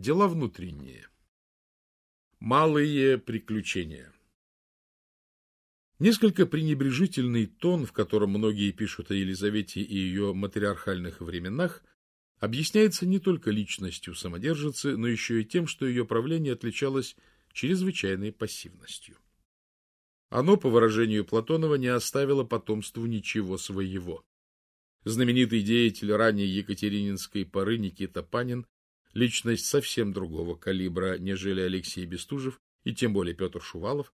Дела внутренние. Малые приключения. Несколько пренебрежительный тон, в котором многие пишут о Елизавете и ее матриархальных временах, объясняется не только личностью самодержицы, но еще и тем, что ее правление отличалось чрезвычайной пассивностью. Оно, по выражению Платонова, не оставило потомству ничего своего. Знаменитый деятель ранней Екатерининской поры Никита Панин, личность совсем другого калибра, нежели Алексей Бестужев и тем более Петр Шувалов,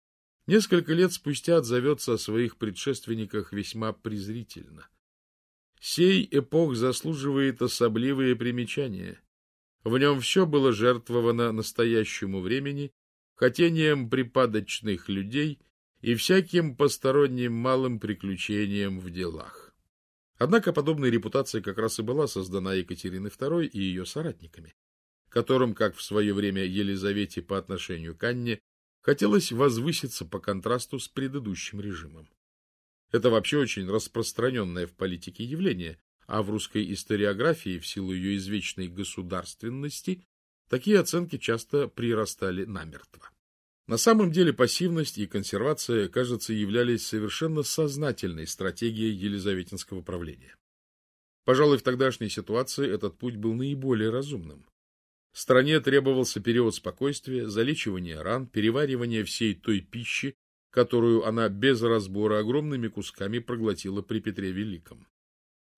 несколько лет спустя отзовется о своих предшественниках весьма презрительно. Сей эпох заслуживает особливые примечания. В нем все было жертвовано настоящему времени, хотением припадочных людей и всяким посторонним малым приключениям в делах. Однако подобная репутация как раз и была создана Екатериной II и ее соратниками, которым, как в свое время Елизавете по отношению к Анне, хотелось возвыситься по контрасту с предыдущим режимом. Это вообще очень распространенное в политике явление, а в русской историографии, в силу ее извечной государственности, такие оценки часто прирастали намертво. На самом деле пассивность и консервация, кажется, являлись совершенно сознательной стратегией елизаветинского правления. Пожалуй, в тогдашней ситуации этот путь был наиболее разумным. Стране требовался период спокойствия, залечивания ран, переваривания всей той пищи, которую она без разбора огромными кусками проглотила при Петре Великом.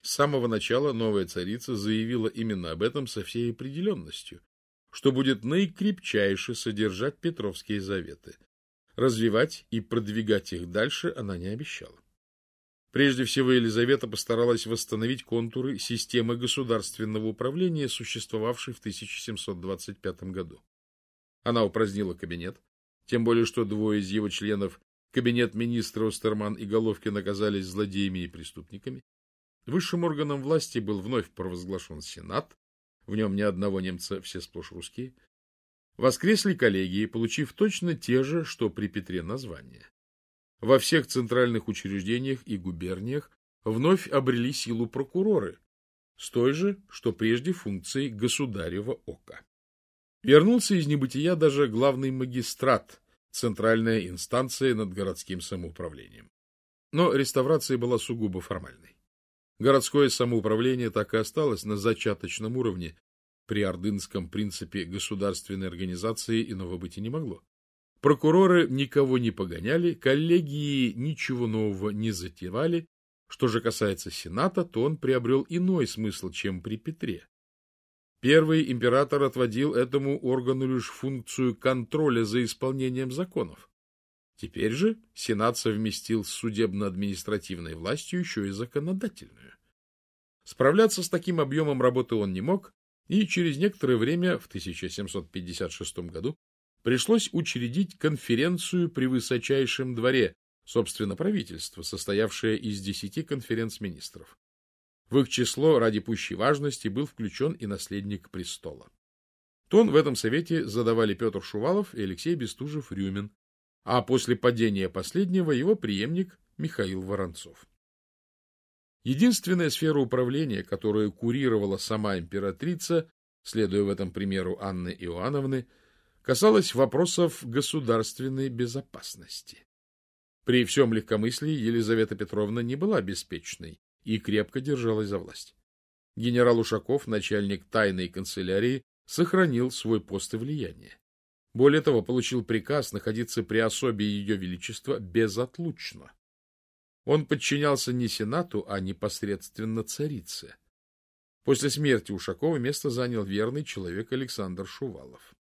С самого начала новая царица заявила именно об этом со всей определенностью, что будет наикрепчайше содержать Петровские заветы. Развивать и продвигать их дальше она не обещала. Прежде всего, Елизавета постаралась восстановить контуры системы государственного управления, существовавшей в 1725 году. Она упразднила кабинет, тем более что двое из его членов, кабинет министра Остерман и Головкин, оказались злодеями и преступниками. Высшим органом власти был вновь провозглашен Сенат, в нем ни одного немца, все сплошь русские, воскресли коллегии, получив точно те же, что при Петре названия. Во всех центральных учреждениях и губерниях вновь обрели силу прокуроры, с той же, что прежде функцией государева ока. Вернулся из небытия даже главный магистрат, центральная инстанция над городским самоуправлением. Но реставрация была сугубо формальной. Городское самоуправление так и осталось на зачаточном уровне. При ордынском принципе государственной организации иного быть и не могло. Прокуроры никого не погоняли, коллегии ничего нового не затевали. Что же касается Сената, то он приобрел иной смысл, чем при Петре. Первый император отводил этому органу лишь функцию контроля за исполнением законов. Теперь же Сенат совместил с судебно-административной властью еще и законодательную. Справляться с таким объемом работы он не мог, и через некоторое время, в 1756 году, пришлось учредить конференцию при высочайшем дворе, собственно, правительство, состоявшее из десяти конференц-министров. В их число ради пущей важности был включен и наследник престола. Тон в этом совете задавали Петр Шувалов и Алексей Бестужев-Рюмин, а после падения последнего его преемник Михаил Воронцов. Единственная сфера управления, которую курировала сама императрица, следуя в этом примеру Анны Иоанновны, касалась вопросов государственной безопасности. При всем легкомыслии Елизавета Петровна не была беспечной и крепко держалась за власть. Генерал Ушаков, начальник тайной канцелярии, сохранил свой пост и влияние. Более того, получил приказ находиться при особе Ее Величества безотлучно. Он подчинялся не Сенату, а непосредственно царице. После смерти Ушакова место занял верный человек Александр Шувалов.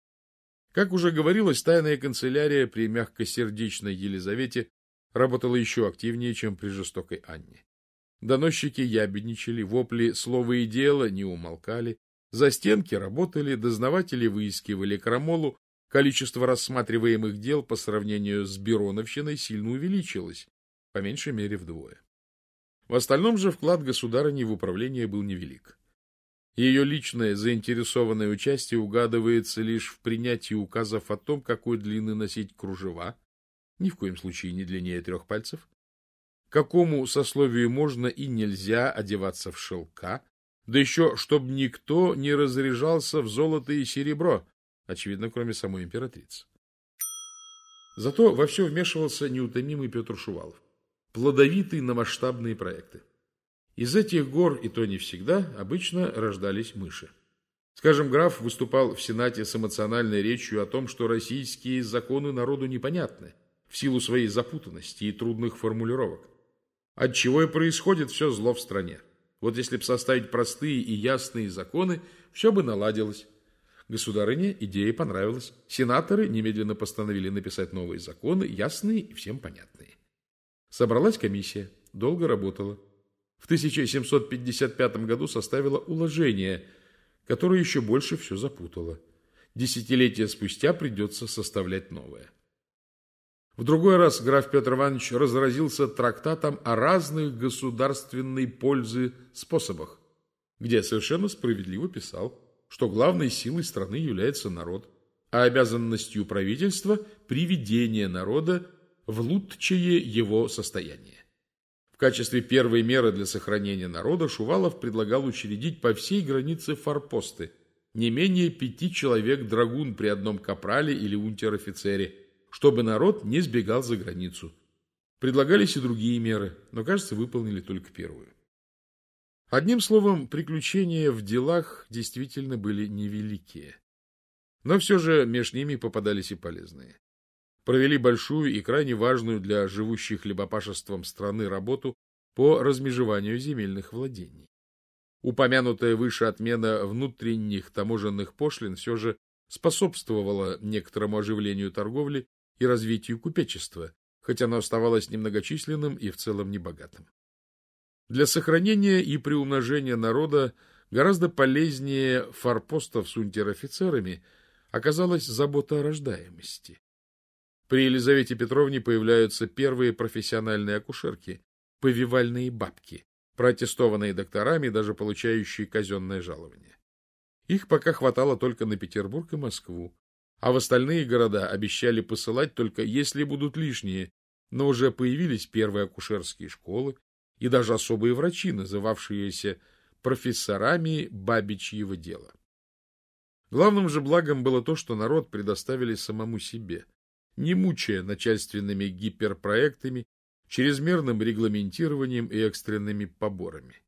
Как уже говорилось, тайная канцелярия при мягкосердечной Елизавете работала еще активнее, чем при жестокой Анне. Доносчики ябедничали, вопли «слово и дело» не умолкали, за стенки работали, дознаватели выискивали крамолу, Количество рассматриваемых дел по сравнению с Бероновщиной сильно увеличилось, по меньшей мере вдвое. В остальном же вклад государыни в управление был невелик. Ее личное заинтересованное участие угадывается лишь в принятии указов о том, какой длины носить кружева, ни в коем случае не длиннее трех пальцев, какому сословию можно и нельзя одеваться в шелка, Да еще, чтобы никто не разряжался в золото и серебро, очевидно, кроме самой императрицы. Зато во все вмешивался неутомимый Петр Шувалов, плодовитый на масштабные проекты. Из этих гор, и то не всегда, обычно рождались мыши. Скажем, граф выступал в Сенате с эмоциональной речью о том, что российские законы народу непонятны в силу своей запутанности и трудных формулировок. Отчего и происходит все зло в стране. Вот если бы составить простые и ясные законы, все бы наладилось. Государыне идея понравилась. Сенаторы немедленно постановили написать новые законы, ясные и всем понятные. Собралась комиссия, долго работала. В 1755 году составила уложение, которое еще больше все запутало. Десятилетия спустя придется составлять новое. В другой раз граф Петр Иванович разразился трактатом о разных государственной пользы способах, где совершенно справедливо писал, что главной силой страны является народ, а обязанностью правительства – приведение народа в лучшее его состояние. В качестве первой меры для сохранения народа Шувалов предлагал учредить по всей границе форпосты, не менее пяти человек драгун при одном капрале или унтер-офицере – чтобы народ не сбегал за границу. Предлагались и другие меры, но, кажется, выполнили только первую. Одним словом, приключения в делах действительно были невеликие. Но все же между ними попадались и полезные. Провели большую и крайне важную для живущих хлебопашеством страны работу по размежеванию земельных владений. Упомянутая выше отмена внутренних таможенных пошлин все же способствовала некоторому оживлению торговли и развитию купечества, хотя оно оставалось немногочисленным и в целом небогатым. Для сохранения и приумножения народа гораздо полезнее форпостов с унтер-офицерами оказалась забота о рождаемости. При Елизавете Петровне появляются первые профессиональные акушерки, повивальные бабки, протестованные докторами, даже получающие казенное жалование. Их пока хватало только на Петербург и Москву, а в остальные города обещали посылать только если будут лишние, но уже появились первые акушерские школы и даже особые врачи, называвшиеся профессорами бабичьего дела. Главным же благом было то, что народ предоставили самому себе, не мучая начальственными гиперпроектами, чрезмерным регламентированием и экстренными поборами.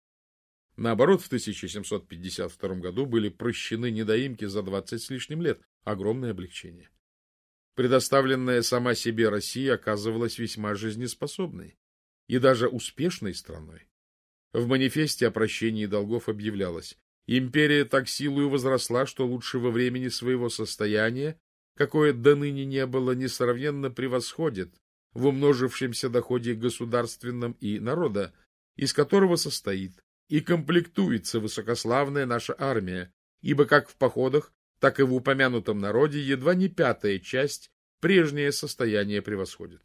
Наоборот, в 1752 году были прощены недоимки за 20 с лишним лет, огромное облегчение. Предоставленная сама себе Россия оказывалась весьма жизнеспособной и даже успешной страной. В манифесте о прощении долгов объявлялось, империя так силою возросла, что лучше во времени своего состояния, какое до ныне не было, несравненно превосходит в умножившемся доходе государственном и народа, из которого состоит и комплектуется высокославная наша армия, ибо как в походах, так и в упомянутом народе едва не пятая часть прежнее состояние превосходит.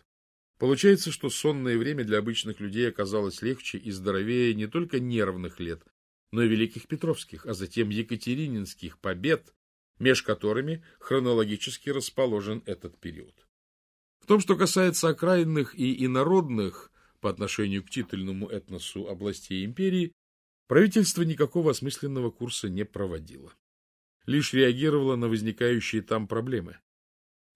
Получается, что сонное время для обычных людей оказалось легче и здоровее не только нервных лет, но и великих петровских, а затем екатерининских побед, меж которыми хронологически расположен этот период. В том, что касается окраинных и инородных по отношению к титульному этносу областей империи, правительство никакого осмысленного курса не проводило лишь реагировала на возникающие там проблемы.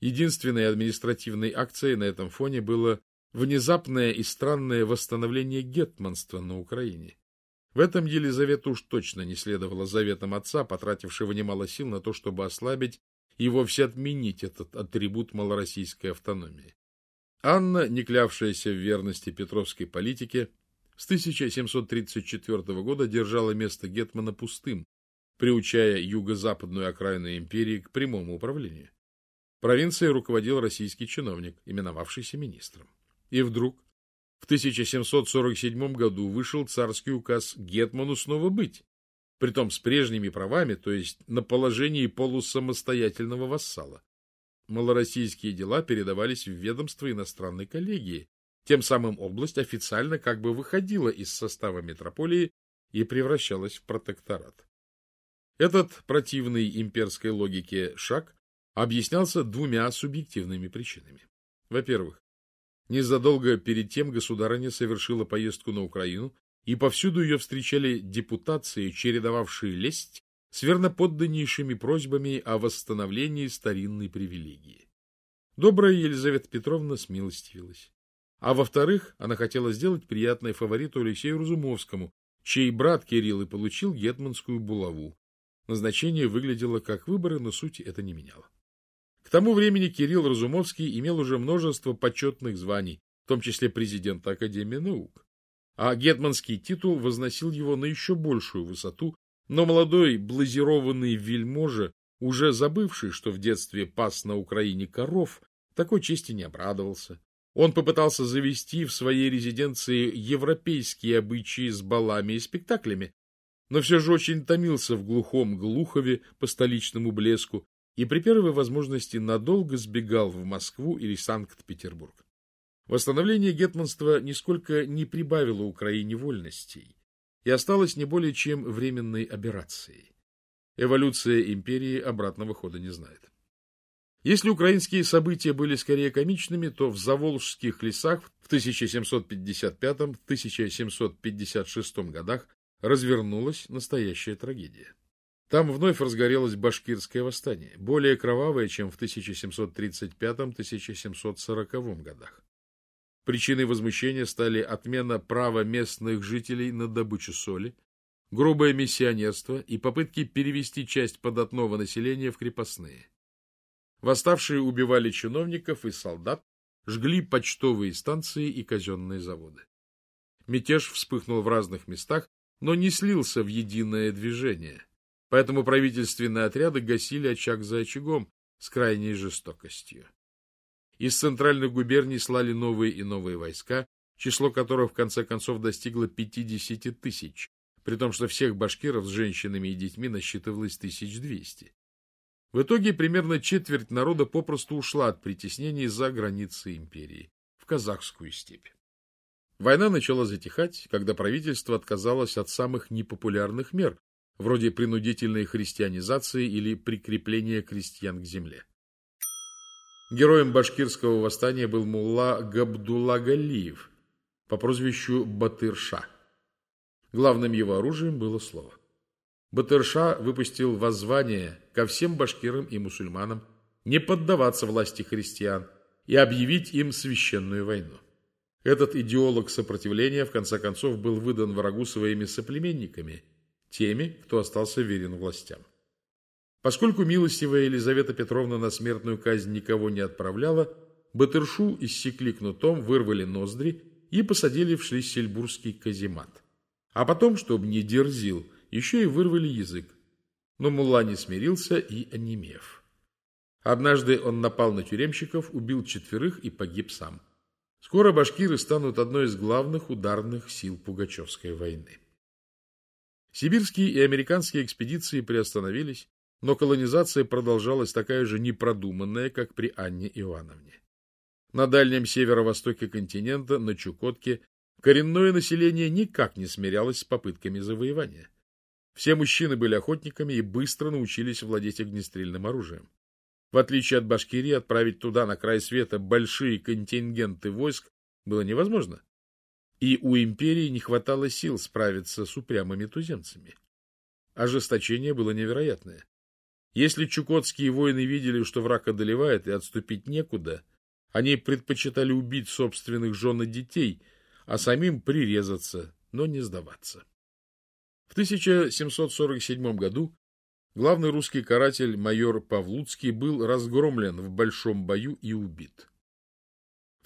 Единственной административной акцией на этом фоне было внезапное и странное восстановление гетманства на Украине. В этом Елизавета уж точно не следовала заветам отца, потратившего немало сил на то, чтобы ослабить и вовсе отменить этот атрибут малороссийской автономии. Анна, не клявшаяся в верности петровской политике, с 1734 года держала место гетмана пустым, приучая юго-западную окраину империи к прямому управлению. Провинцией руководил российский чиновник, именовавшийся министром. И вдруг в 1747 году вышел царский указ Гетману снова быть, притом с прежними правами, то есть на положении полусамостоятельного вассала. Малороссийские дела передавались в ведомство иностранной коллегии, тем самым область официально как бы выходила из состава метрополии и превращалась в протекторат. Этот противный имперской логике шаг объяснялся двумя субъективными причинами. Во-первых, незадолго перед тем государыня совершила поездку на Украину и повсюду ее встречали депутации, чередовавшие лесть с верноподданнейшими просьбами о восстановлении старинной привилегии. Добрая Елизавета Петровна смилостивилась. А во-вторых, она хотела сделать приятное фавориту Алексею Разумовскому, чей брат Кирилл и получил гетманскую булаву. Назначение выглядело как выборы, но сути это не меняло. Тому времени Кирилл Разумовский имел уже множество почетных званий, в том числе президента Академии наук. А гетманский титул возносил его на еще большую высоту, но молодой блазированный вельможа, уже забывший, что в детстве пас на Украине коров, такой чести не обрадовался. Он попытался завести в своей резиденции европейские обычаи с балами и спектаклями, но все же очень томился в глухом Глухове по столичному блеску и при первой возможности надолго сбегал в Москву или Санкт-Петербург. Восстановление гетманства нисколько не прибавило Украине вольностей и осталось не более чем временной аберрацией. Эволюция империи обратного хода не знает. Если украинские события были скорее комичными, то в Заволжских лесах в 1755-1756 годах развернулась настоящая трагедия. Там вновь разгорелось башкирское восстание, более кровавое, чем в 1735-1740 годах. Причиной возмущения стали отмена права местных жителей на добычу соли, грубое миссионерство и попытки перевести часть податного населения в крепостные. Восставшие убивали чиновников и солдат, жгли почтовые станции и казенные заводы. Мятеж вспыхнул в разных местах, но не слился в единое движение, поэтому правительственные отряды гасили очаг за очагом с крайней жестокостью. Из центральных губерний слали новые и новые войска, число которых в конце концов достигло 50 тысяч, при том, что всех башкиров с женщинами и детьми насчитывалось 1200. В итоге примерно четверть народа попросту ушла от притеснений за границы империи, в казахскую степь. Война начала затихать, когда правительство отказалось от самых непопулярных мер, вроде принудительной христианизации или прикрепления крестьян к земле. Героем башкирского восстания был мулла Габдулла Галиев по прозвищу Батырша. Главным его оружием было слово. Батырша выпустил воззвание ко всем башкирам и мусульманам не поддаваться власти христиан и объявить им священную войну. Этот идеолог сопротивления в конце концов был выдан врагу своими соплеменниками, теми, кто остался верен властям. Поскольку милостивая Елизавета Петровна на смертную казнь никого не отправляла, Батыршу иссекли кнутом, вырвали ноздри и посадили в шлиссельбургский каземат. А потом, чтобы не дерзил, еще и вырвали язык. Но мулла не смирился и онемев. Однажды он напал на тюремщиков, убил четверых и погиб сам. Скоро башкиры станут одной из главных ударных сил Пугачевской войны. Сибирские и американские экспедиции приостановились, но колонизация продолжалась такая же непродуманная, как при Анне Ивановне. На дальнем северо-востоке континента, на Чукотке, коренное население никак не смирялось с попытками завоевания. Все мужчины были охотниками и быстро научились владеть огнестрельным оружием. В отличие от Башкирии, отправить туда, на край света, большие контингенты войск было невозможно. И у империи не хватало сил справиться с упрямыми туземцами. Ожесточение было невероятное. Если чукотские воины видели, что враг одолевает и отступить некуда, они предпочитали убить собственных жен и детей, а самим прирезаться, но не сдаваться. В 1747 году главный русский каратель майор Павлуцкий был разгромлен в большом бою и убит.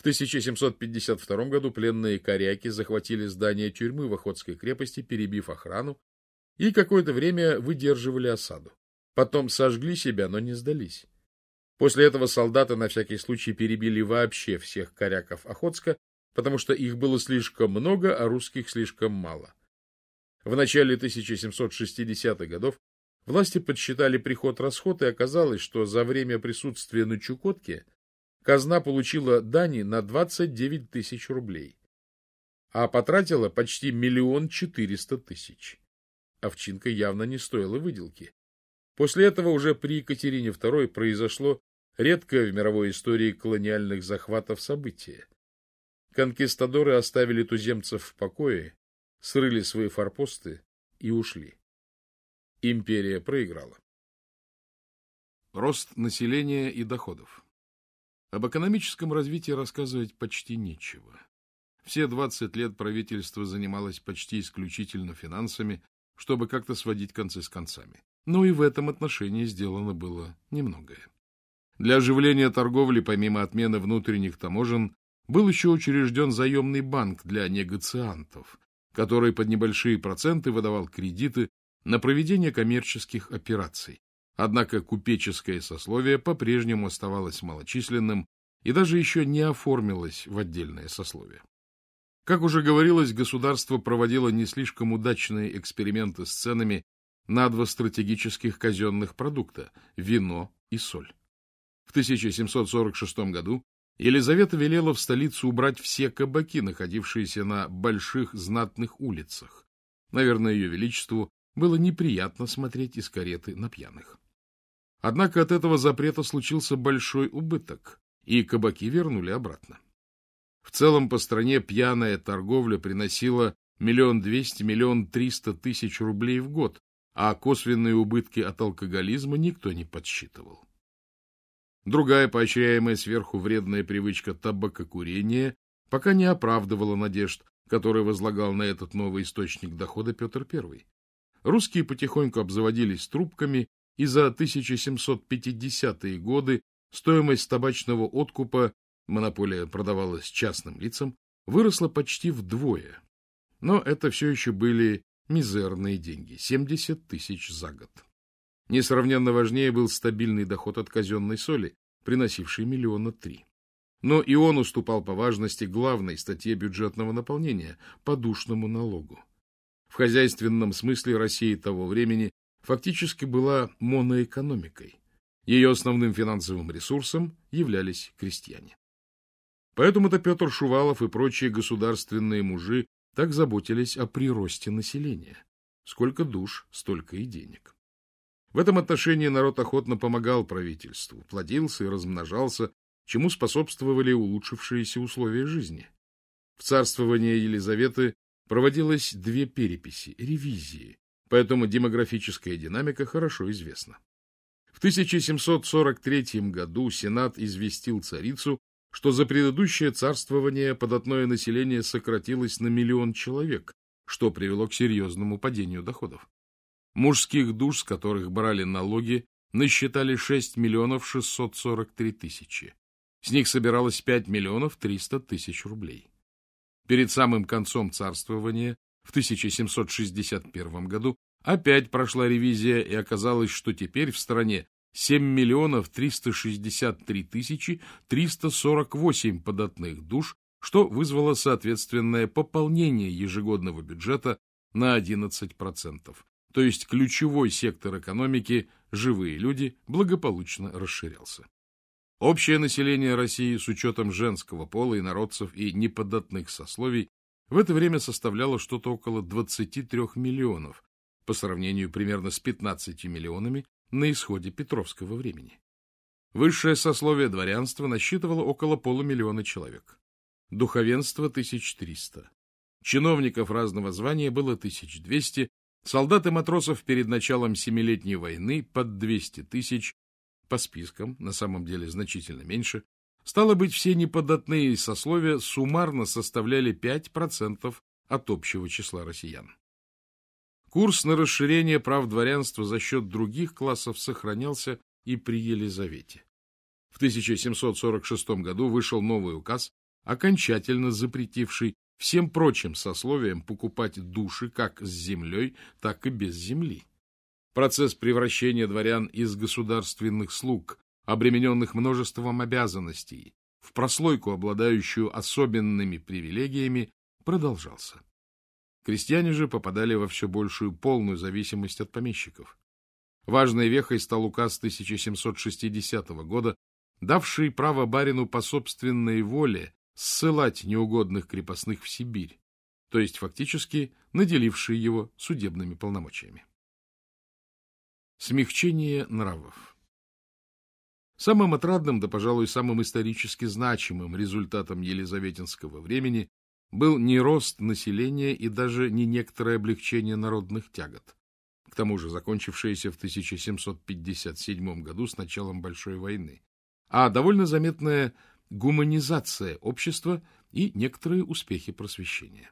В 1752 году пленные коряки захватили здание тюрьмы в Охотской крепости, перебив охрану, и какое-то время выдерживали осаду. Потом сожгли себя, но не сдались. После этого солдаты на всякий случай перебили вообще всех коряков Охотска, потому что их было слишком много, а русских слишком мало. В начале 1760-х годов власти подсчитали приход-расход, и оказалось, что за время присутствия на Чукотке казна получила дани на 29 тысяч рублей, а потратила почти миллион четыреста тысяч. Овчинка явно не стоила выделки. После этого уже при Екатерине II произошло редкое в мировой истории колониальных захватов событие. Конкистадоры оставили туземцев в покое срыли свои форпосты и ушли. Империя проиграла. Рост населения и доходов. Об экономическом развитии рассказывать почти нечего. Все 20 лет правительство занималось почти исключительно финансами, чтобы как-то сводить концы с концами. Но и в этом отношении сделано было немногое. Для оживления торговли, помимо отмены внутренних таможен, был еще учрежден заемный банк для негациантов, который под небольшие проценты выдавал кредиты на проведение коммерческих операций. Однако купеческое сословие по-прежнему оставалось малочисленным и даже еще не оформилось в отдельное сословие. Как уже говорилось, государство проводило не слишком удачные эксперименты с ценами на два стратегических казенных продукта – вино и соль. В 1746 году Елизавета велела в столицу убрать все кабаки, находившиеся на больших знатных улицах. Наверное, ее величеству было неприятно смотреть из кареты на пьяных. Однако от этого запрета случился большой убыток, и кабаки вернули обратно. В целом по стране пьяная торговля приносила миллион двести, миллион триста тысяч рублей в год, а косвенные убытки от алкоголизма никто не подсчитывал. Другая поощряемая сверху вредная привычка табакокурения пока не оправдывала надежд, которые возлагал на этот новый источник дохода Петр I. Русские потихоньку обзаводились трубками, и за 1750-е годы стоимость табачного откупа, монополия продавалась частным лицам, выросла почти вдвое. Но это все еще были мизерные деньги – 70 тысяч за год. Несравненно важнее был стабильный доход от казенной соли, приносивший миллиона три. Но и он уступал по важности главной статье бюджетного наполнения – подушному налогу. В хозяйственном смысле Россия того времени фактически была моноэкономикой. Ее основным финансовым ресурсом являлись крестьяне. Поэтому-то Петр Шувалов и прочие государственные мужи так заботились о приросте населения. Сколько душ, столько и денег. В этом отношении народ охотно помогал правительству, плодился и размножался, чему способствовали улучшившиеся условия жизни. В царствование Елизаветы проводилось две переписи, ревизии, поэтому демографическая динамика хорошо известна. В 1743 году Сенат известил царицу, что за предыдущее царствование податное население сократилось на миллион человек, что привело к серьезному падению доходов. Мужских душ, с которых брали налоги, насчитали 6 миллионов 643 тысячи. С них собиралось 5 миллионов 300 тысяч рублей. Перед самым концом царствования, в 1761 году, опять прошла ревизия, и оказалось, что теперь в стране 7 миллионов 363 тысячи 348 податных душ, что вызвало соответственное пополнение ежегодного бюджета на 11%, то есть ключевой сектор экономики, живые люди, благополучно расширялся. Общее население России с учетом женского пола, инородцев и неподатных сословий в это время составляло что-то около 23 миллионов, по сравнению примерно с 15 миллионами на исходе Петровского времени. Высшее сословие дворянства насчитывало около полумиллиона человек. Духовенство – 1300. Чиновников разного звания было 1200, Солдат и матросов перед началом Семилетней войны под 200 тысяч, по спискам, на самом деле значительно меньше, стало быть, все неподатные сословия суммарно составляли 5% от общего числа россиян. Курс на расширение прав дворянства за счет других классов сохранялся и при Елизавете. В 1746 году вышел новый указ, окончательно запретивший всем прочим сословиям покупать души как с землей, так и без земли. Процесс превращения дворян из государственных слуг, обремененных множеством обязанностей, в прослойку, обладающую особенными привилегиями, продолжался. Крестьяне же попадали во все большую полную зависимость от помещиков. Важной вехой стал указ 1760 года, давший право барину по собственной воле ссылать неугодных крепостных в Сибирь, то есть фактически наделившие его судебными полномочиями. Смягчение нравов Самым отрадным, да, пожалуй, самым исторически значимым результатом елизаветинского времени был не рост населения и даже не некоторое облегчение народных тягот, к тому же закончившееся в 1757 году с началом Большой войны, а довольно заметная гуманизация общества и некоторые успехи просвещения.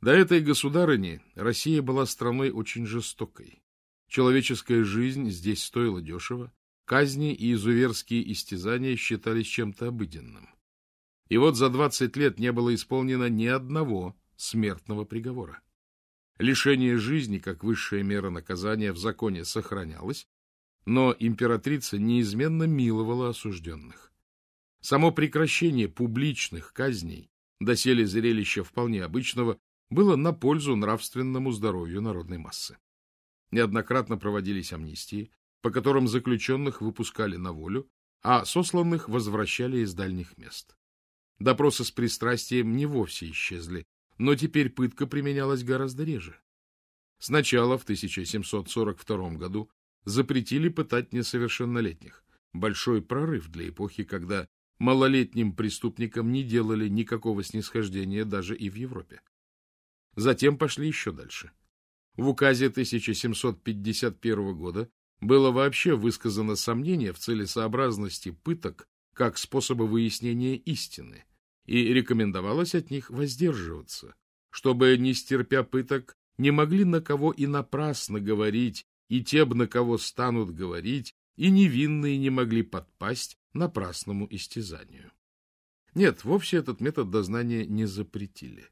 До этой государыни Россия была страной очень жестокой. Человеческая жизнь здесь стоила дешево, казни и изуверские истязания считались чем-то обыденным. И вот за 20 лет не было исполнено ни одного смертного приговора. Лишение жизни, как высшая мера наказания, в законе сохранялось, но императрица неизменно миловала осужденных. Само прекращение публичных казней, доселе зрелища вполне обычного, было на пользу нравственному здоровью народной массы. Неоднократно проводились амнистии, по которым заключенных выпускали на волю, а сосланных возвращали из дальних мест. Допросы с пристрастием не вовсе исчезли, но теперь пытка применялась гораздо реже. Сначала, в 1742 году, запретили пытать несовершеннолетних. Большой прорыв для эпохи, когда малолетним преступникам не делали никакого снисхождения даже и в Европе. Затем пошли еще дальше. В указе 1751 года было вообще высказано сомнение в целесообразности пыток как способа выяснения истины, и рекомендовалось от них воздерживаться, чтобы, не стерпя пыток, не могли на кого и напрасно говорить, и те б на кого станут говорить, и невинные не могли подпасть напрасному истязанию. Нет, вовсе этот метод дознания не запретили,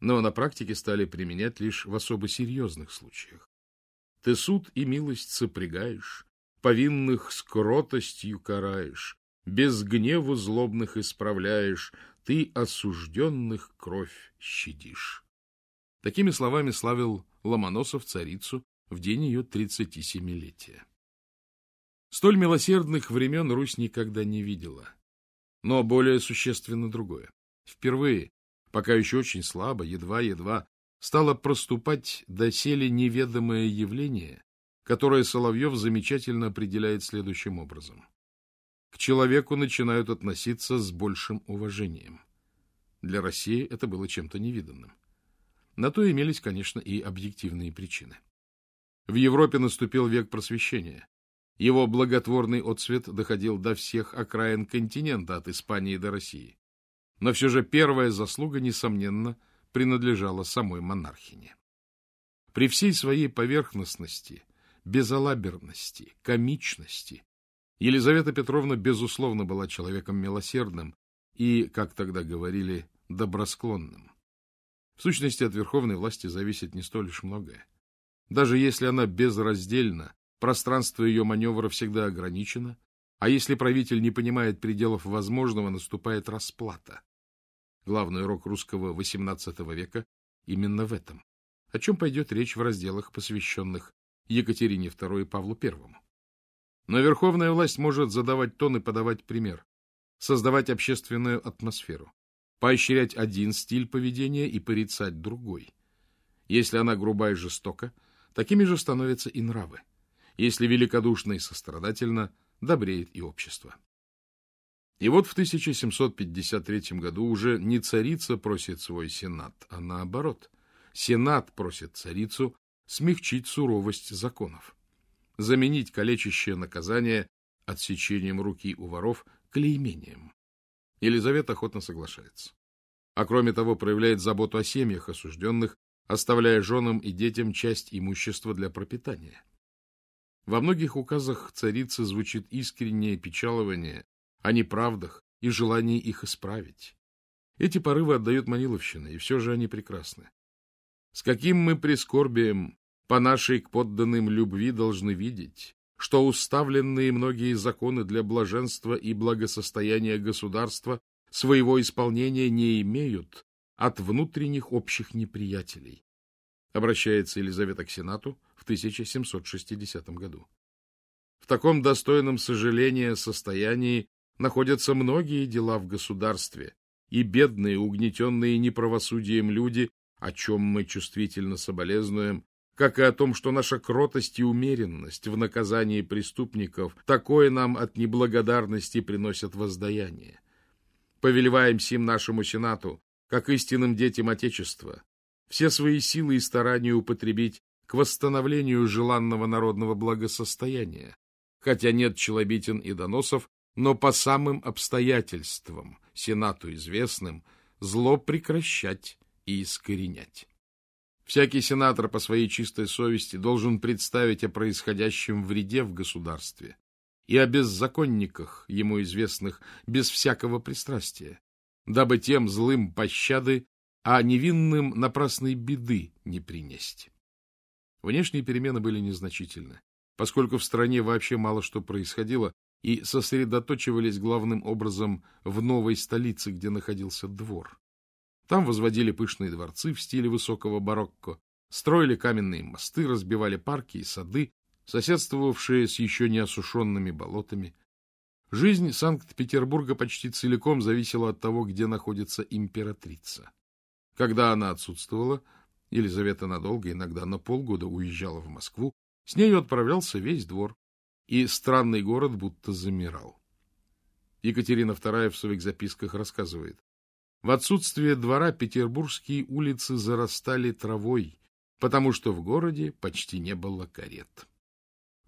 но на практике стали применять лишь в особо серьезных случаях. Ты суд и милость сопрягаешь, повинных с кротостью караешь, без гневу злобных исправляешь, ты осужденных кровь щадишь. Такими словами славил Ломоносов царицу в день ее тридцатисемилетия. Столь милосердных времен Русь никогда не видела. Но более существенно другое. Впервые, пока еще очень слабо, едва-едва, стало проступать доселе неведомое явление, которое Соловьев замечательно определяет следующим образом к человеку начинают относиться с большим уважением. Для России это было чем-то невиданным. На то имелись, конечно, и объективные причины. В Европе наступил век просвещения. Его благотворный отцвет доходил до всех окраин континента, от Испании до России. Но все же первая заслуга, несомненно, принадлежала самой монархине. При всей своей поверхностности, безалаберности, комичности, Елизавета Петровна, безусловно, была человеком милосердным и, как тогда говорили, добросклонным. В сущности, от верховной власти зависит не столь уж многое. Даже если она безраздельна, пространство ее маневра всегда ограничено, а если правитель не понимает пределов возможного, наступает расплата. Главный урок русского XVIII века именно в этом, о чем пойдет речь в разделах, посвященных Екатерине II и Павлу I. Но верховная власть может задавать тон и подавать пример, создавать общественную атмосферу, поощрять один стиль поведения и порицать другой. Если она груба и жестока, такими же становятся и нравы. Если великодушно и сострадательно, добреет и общество. И вот в 1753 году уже не царица просит свой сенат, а наоборот. Сенат просит царицу смягчить суровость законов заменить калечащее наказание отсечением руки у воров клеймением. Елизавета охотно соглашается. А кроме того, проявляет заботу о семьях осужденных, оставляя женам и детям часть имущества для пропитания. Во многих указах царицы звучит искреннее печалование о неправдах и желании их исправить. Эти порывы отдают Маниловщина, и все же они прекрасны. С каким мы прискорбием по нашей к подданным любви должны видеть, что уставленные многие законы для блаженства и благосостояния государства своего исполнения не имеют от внутренних общих неприятелей. Обращается Елизавета к Сенату в 1760 году. В таком достойном сожаления состоянии находятся многие дела в государстве, и бедные, угнетенные неправосудием люди, о чем мы чувствительно соболезнуем, как и о том, что наша кротость и умеренность в наказании преступников такое нам от неблагодарности приносят воздаяние. Повелеваем сим нашему Сенату как истинным детям Отечества, все свои силы и старания употребить к восстановлению желанного народного благосостояния, хотя нет челобитин и доносов, но по самым обстоятельствам, Сенату известным, зло прекращать и искоренять. Всякий сенатор по своей чистой совести должен представить о происходящем вреде в государстве и о беззаконниках, ему известных, без всякого пристрастия, дабы тем злым пощады, а невинным напрасной беды не принести. Внешние перемены были незначительны, поскольку в стране вообще мало что происходило, и сосредоточивались главным образом в новой столице, где находился двор. Там возводили пышные дворцы в стиле высокого барокко, строили каменные мосты, разбивали парки и сады, соседствовавшие с еще не осушенными болотами. Жизнь Санкт-Петербурга почти целиком зависела от того, где находится императрица. Когда она отсутствовала, Елизавета надолго, иногда на полгода уезжала в Москву, с нею отправлялся весь двор, и странный город будто замирал. Екатерина II в своих записках рассказывает. В отсутствие двора петербургские улицы зарастали травой, потому что в городе почти не было карет.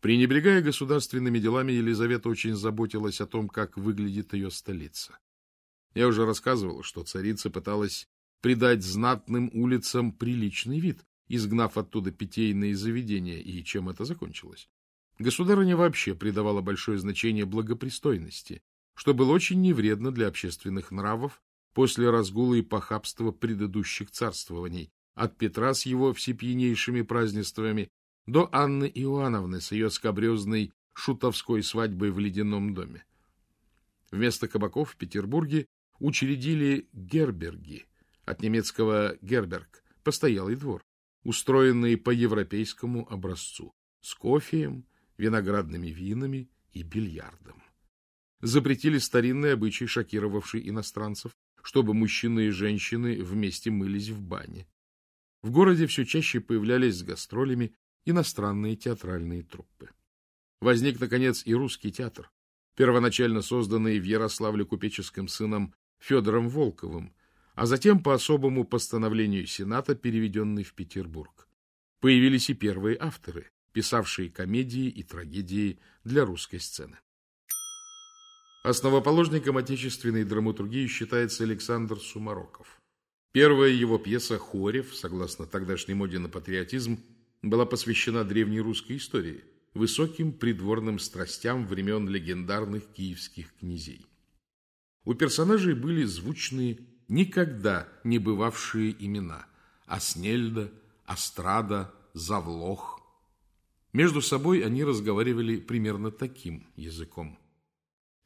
Пренебрегая государственными делами, Елизавета очень заботилась о том, как выглядит ее столица. Я уже рассказывал, что царица пыталась придать знатным улицам приличный вид, изгнав оттуда питейные заведения, и чем это закончилось. Государыня вообще придавала большое значение благопристойности, что было очень невредно для общественных нравов после разгула и похабства предыдущих царствований, от Петра с его всепьянейшими празднествами до Анны Иоанновны с ее скобрезной шутовской свадьбой в ледяном доме. Вместо кабаков в Петербурге учредили герберги, от немецкого «герберг», постоялый двор, устроенный по европейскому образцу, с кофеем, виноградными винами и бильярдом. Запретили старинный обычай, шокировавший иностранцев, чтобы мужчины и женщины вместе мылись в бане. В городе все чаще появлялись с гастролями иностранные театральные труппы. Возник, наконец, и русский театр, первоначально созданный в Ярославле купеческим сыном Федором Волковым, а затем по особому постановлению Сената переведенный в Петербург. Появились и первые авторы, писавшие комедии и трагедии для русской сцены. Основоположником отечественной драматургии считается Александр Сумароков. Первая его пьеса «Хорев», согласно тогдашней моде на патриотизм, была посвящена древней русской истории, высоким придворным страстям времен легендарных киевских князей. У персонажей были звучные, никогда не бывавшие имена – Аснельда, Астрада, Завлох, между собой они разговаривали примерно таким языком.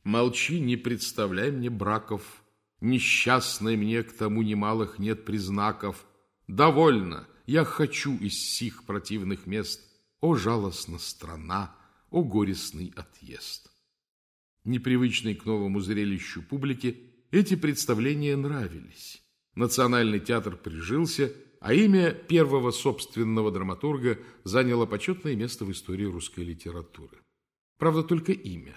«Молчи, не представляй мне браков, несчастной мне к тому немалых нет признаков. Довольно, я хочу из сих противных мест, о, жалостна страна, о, горестный отъезд». Непривычной к новому зрелищу публике эти представления нравились. Национальный театр прижился – а имя первого собственного драматурга заняло почетное место в истории русской литературы. Правда, только имя.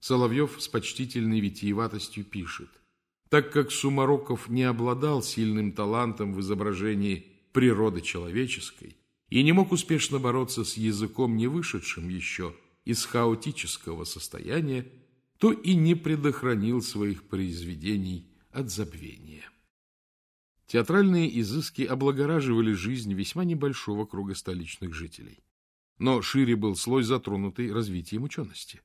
Соловьев с почтительной витиеватостью пишет. Так как Сумароков не обладал сильным талантом в изображении природы человеческой и не мог успешно бороться с языком, не вышедшим еще из хаотического состояния, то и не предохранил своих произведений от забвения. Театральные изыски облагораживали жизнь весьма небольшого круга столичных жителей. Но шире был слой, затронутый развитием учености.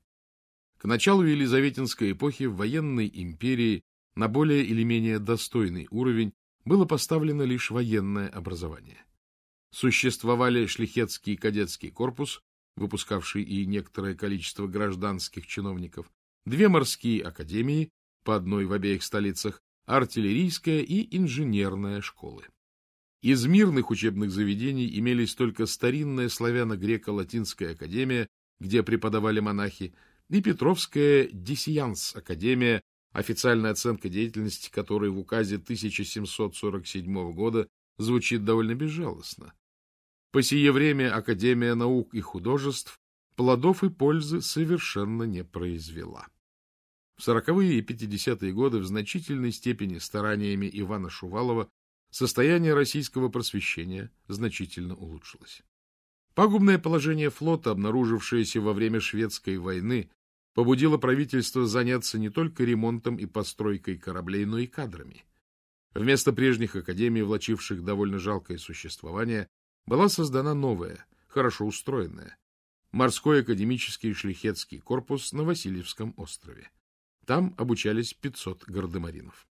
К началу Елизаветинской эпохи в военной империи на более или менее достойный уровень было поставлено лишь военное образование. Существовали шляхетский кадетский корпус, выпускавший и некоторое количество гражданских чиновников, две морские академии, по одной в обеих столицах, артиллерийская и инженерная школы. Из мирных учебных заведений имелись только старинная славяно-греко-латинская академия, где преподавали монахи, и Петровская Диссиянс-академия, официальная оценка деятельности которой в указе 1747 года звучит довольно безжалостно. По сие время Академия наук и художеств плодов и пользы совершенно не произвела. Сороковые и пятидесятые годы в значительной степени стараниями Ивана Шувалова состояние российского просвещения значительно улучшилось. Пагубное положение флота, обнаружившееся во время шведской войны, побудило правительство заняться не только ремонтом и постройкой кораблей, но и кадрами. Вместо прежних академий, влачивших довольно жалкое существование, была создана новая, хорошо устроенная, морской академический шлихетский корпус на Васильевском острове. Там обучались 500 гардемаринов.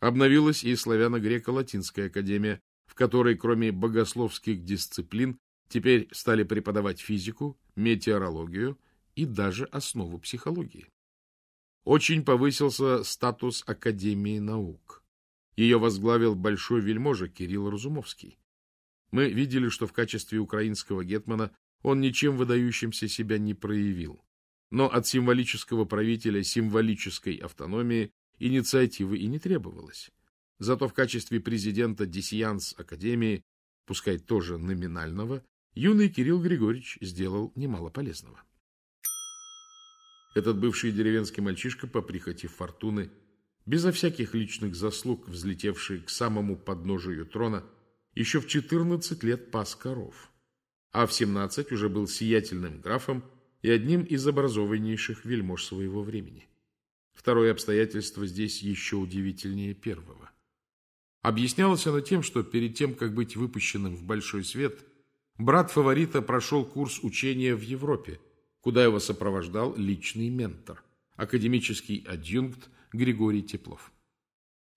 Обновилась и славяно-греко-латинская академия, в которой, кроме богословских дисциплин, теперь стали преподавать физику, метеорологию и даже основу психологии. Очень повысился статус Академии наук. Ее возглавил большой вельможа Кирилл Разумовский. Мы видели, что в качестве украинского гетмана он ничем выдающимся себя не проявил. Но от символического правителя символической автономии инициативы и не требовалось. Зато в качестве президента Диссиянс Академии, пускай тоже номинального, юный Кирилл Григорьевич сделал немало полезного. Этот бывший деревенский мальчишка по прихоти фортуны, безо всяких личных заслуг, взлетевший к самому подножию трона, еще в 14 лет пас коров, а в 17 уже был сиятельным графом и одним из образованнейших вельмож своего времени. Второе обстоятельство здесь еще удивительнее первого. Объяснялось оно тем, что перед тем, как быть выпущенным в большой свет, брат фаворита прошел курс учения в Европе, куда его сопровождал личный ментор, академический адъюнкт Григорий Теплов.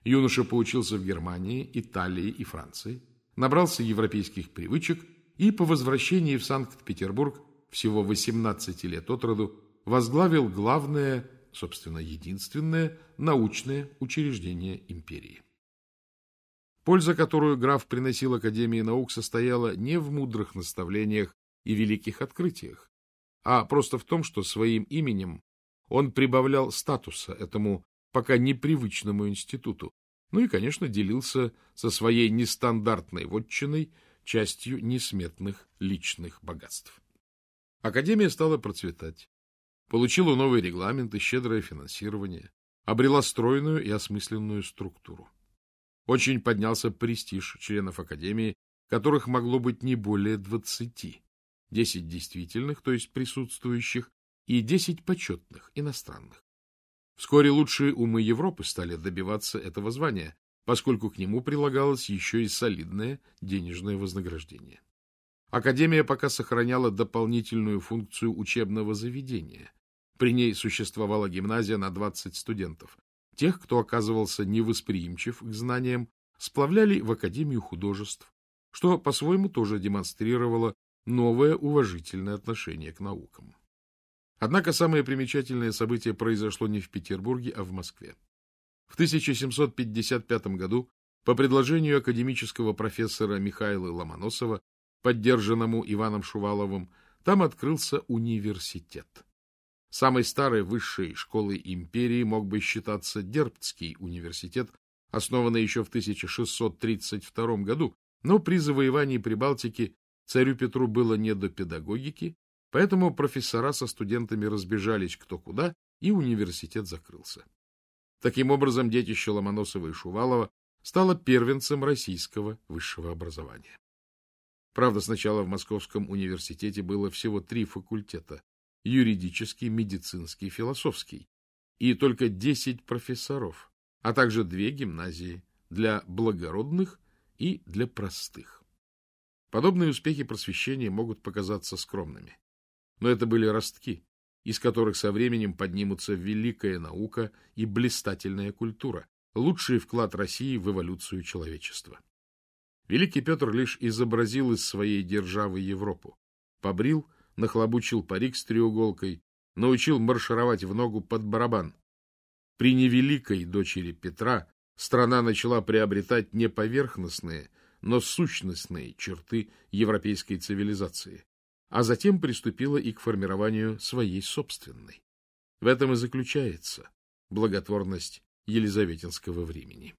Юноша поучился в Германии, Италии и Франции, набрался европейских привычек и по возвращении в Санкт-Петербург всего 18 лет от роду возглавил главное собственно, единственное научное учреждение империи. Польза, которую граф приносил Академии наук, состояла не в мудрых наставлениях и великих открытиях, а просто в том, что своим именем он прибавлял статуса этому пока непривычному институту, ну и, конечно, делился со своей нестандартной вотчиной частью несметных личных богатств. Академия стала процветать получила новый регламент и щедрое финансирование, обрела стройную и осмысленную структуру. Очень поднялся престиж членов Академии, которых могло быть не более двадцати, десять действительных, то есть присутствующих, и десять почетных, иностранных. Вскоре лучшие умы Европы стали добиваться этого звания, поскольку к нему прилагалось еще и солидное денежное вознаграждение. Академия пока сохраняла дополнительную функцию учебного заведения, при ней существовала гимназия на 20 студентов. Тех, кто оказывался невосприимчив к знаниям, сплавляли в Академию художеств, что по-своему тоже демонстрировало новое уважительное отношение к наукам. Однако самое примечательное событие произошло не в Петербурге, а в Москве. В 1755 году по предложению академического профессора Михаила Ломоносова, поддержанному Иваном Шуваловым, там открылся университет. Самой старой высшей школой империи мог бы считаться Дербцкий университет, основанный еще в 1632 году, но при завоевании Прибалтики царю Петру было не до педагогики, поэтому профессора со студентами разбежались кто куда, и университет закрылся. Таким образом, детище Ломоносова и Шувалова стало первенцем российского высшего образования. Правда, сначала в Московском университете было всего три факультета юридический, медицинский, философский, и только 10 профессоров, а также две гимназии для благородных и для простых. Подобные успехи просвещения могут показаться скромными, но это были ростки, из которых со временем поднимутся великая наука и блистательная культура, лучший вклад России в эволюцию человечества. Великий Петр лишь изобразил из своей державы Европу, побрил нахлобучил парик с треуголкой, научил маршировать в ногу под барабан. При невеликой дочери Петра страна начала приобретать не поверхностные, но сущностные черты европейской цивилизации, а затем приступила и к формированию своей собственной. В этом и заключается благотворность Елизаветинского времени.